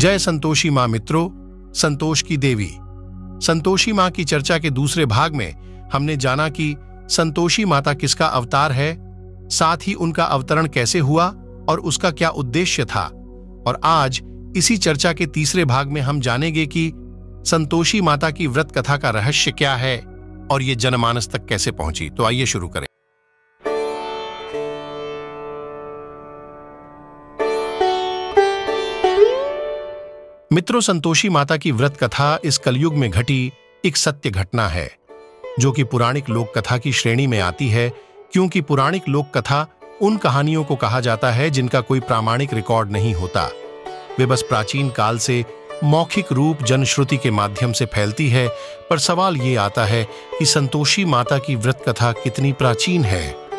जय संतोषी माँ मित्रों, संतोष की देवी। संतोषी माँ की चर्चा के दूसरे भाग में हमने जाना कि संतोषी माता किसका अवतार है, साथ ही उनका अवतरण कैसे हुआ और उसका क्या उद्देश्य था। और आज इसी चर्चा के तीसरे भाग में हम जानेंगे कि संतोषी माता की व्रत कथा का रहस्य क्या है और ये जनमानस तक कैसे पहुँची। तो आइए शुरू करें। मित्रों, संतोषी माता की व्रत कथा इस कलयुग में घटी एक सत्य घटना है, जो कि पुराणिक लोक कथा की श्रेणी में आती है, क्योंकि पुराणिक लोक कथा उन कहानियों को कहा जाता है जिनका कोई प्रामाणिक रिकॉर्ड नहीं होता। वे बस प्राचीन काल से मौखिक रूप जनश्रुति के माध्यम से फैलती है, पर सवाल ये आता है कि संतोषी माता की व्रत कथा कितनी प्राचीन है।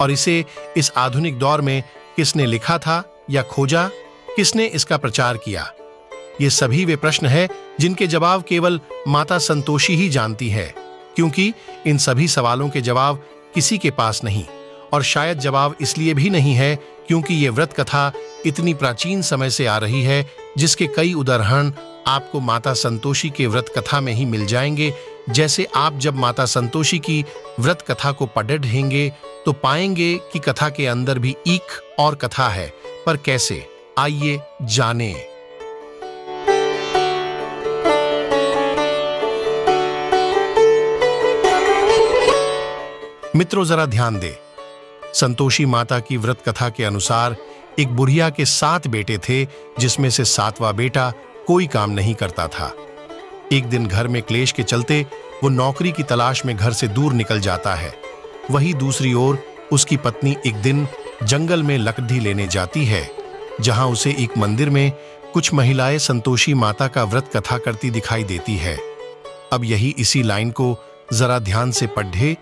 और इसे इस आधुनिक दौर में किसने लिखा था या खोजा, किसने इसका प्रचार किया? ये सभी वे प्रश्न है जिनके जवाब केवल माता संतोषी ही जानती है, क्योंकि इन सभी सवालों के जवाब किसी के पास नहीं और शायद जवाब इसलिए भी नहीं है क्योंकि ये व्रत कथा इतनी प्राचीन समय से आ रही है जिसके कई उदाहरण आपको माता संतोषी के व्रत कथा में ही मिल जाएँगे जैसे आप जब माता संतोषी की व्रत कथा को पढ़ ढेंगे तो पाएँगे कि कथा के अंदर भी एक और कथा है। पर कैसे? आइए जाने। मित्रों, जरा ध्यान दे। संतोषी माता की व्रत कथा के अनुसार एक बुढ़िया के सात बेटे थे, जिसमें से सातवां बेटा कोई काम नहीं करता था। एक दिन घर में क्लेश के चलते वो नौकरी की तलाश में घर से दूर निकल जाता है। वही दूसरी ओर उसकी पत्नी एक दिन जंगल में लकड़ी लेने जाती है, जहाँ उसे एक मंदिर में कुछ महिलाएँ संतोषी माता का व्रत कथा करती दिखाई देती है। अब यही इसी लाइन को जरा ध्यान से पढ़े,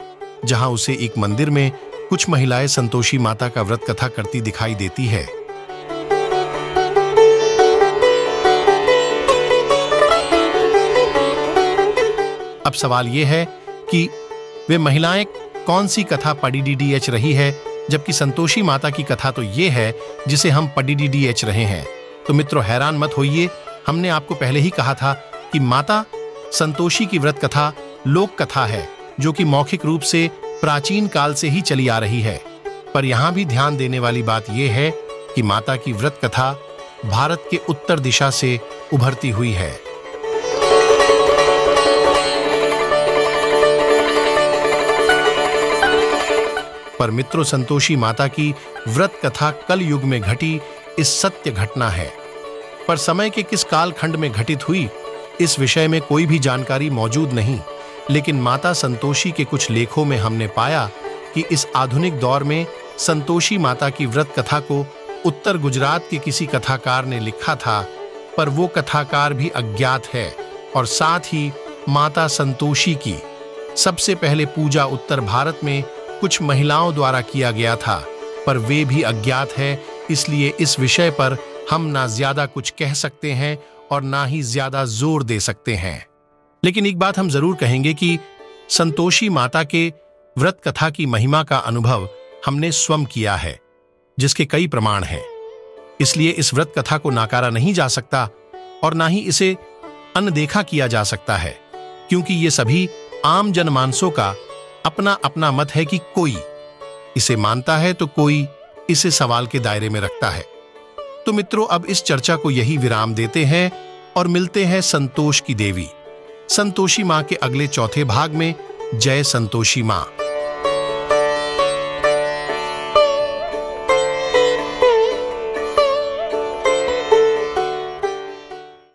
जहाँ उसे एक मंदिर में कुछ महिलाएँ संतोषी माता का व्रत कथा करती दिखाई देती है। अब सवाल यह है कि वे महिलाएँ कौन सी कथा पड़ी डी एच रही है, जबकि संतोषी माता की कथा तो ये है, जिसे हम पड़ी डी एच रहे हैं। तो मित्रों, हैरान मत होइए, हमने आपको पहले ही कहा था कि माता संतोषी की व्रत कथा, लोक कथा है, जो कि मौखिक रूप से प्राचीन काल से ही चली आ रही है। पर यहाँ भी ध्यान देने वाली बात यह है कि माता की व्रत कथा भारत के उत्तर दिशा से उभरती हुई है। पर मित्रों संतोषी माता की व्रत कथा कल युग में घटी इस सत्य घटना है। पर समय के किस कालखंड में घटित हुई, इस विषय में कोई भी जानकारी मौजूद नहीं। लेकिन माता संतोषी के कुछ लेखों में हमने पाया कि इस आधुनिक दौर में संतोषी माता की व्रत कथा को उत्तर गुजरात के किसी कथाकार ने लिखा था, पर वो कथाकार भी अज्ञात है और साथ ही माता संतोषी की। सबसे पहले पूजा उत्तर भारत में कुछ महिलाओं द्वारा किया गया था, पर वे भी अज्ञात है, इसलिए इस विषय पर हम ना ज़्यादा कुछ कह सकते हैं और ना ही ज़्यादा ज़ोर दे सकते हैं। लेकिन एक बात हम ज़रूर कहेंगे कि संतोषी माता के व्रत कथा की महिमा का अनुभव हमने स्वयं किया है, जिसके कई प्रमाण हैं। इसलिए इस व्रत कथा को नाकारा नहीं जा सकता और ना ही इसे अनदेखा किया जा सकता है, क्योंकि ये सभी आम जनमानसों का अपना अपना मत है कि कोई। इसे मानता है तो कोई इसे सवाल के दायरे में रखता है। तो मित्रों, अब इस चर्चा को यही विराम देते हैं और मिलते हैं संतोष की देवी। संतोषी माँ के अगले चौथे भाग में। जय संतोषी माँ।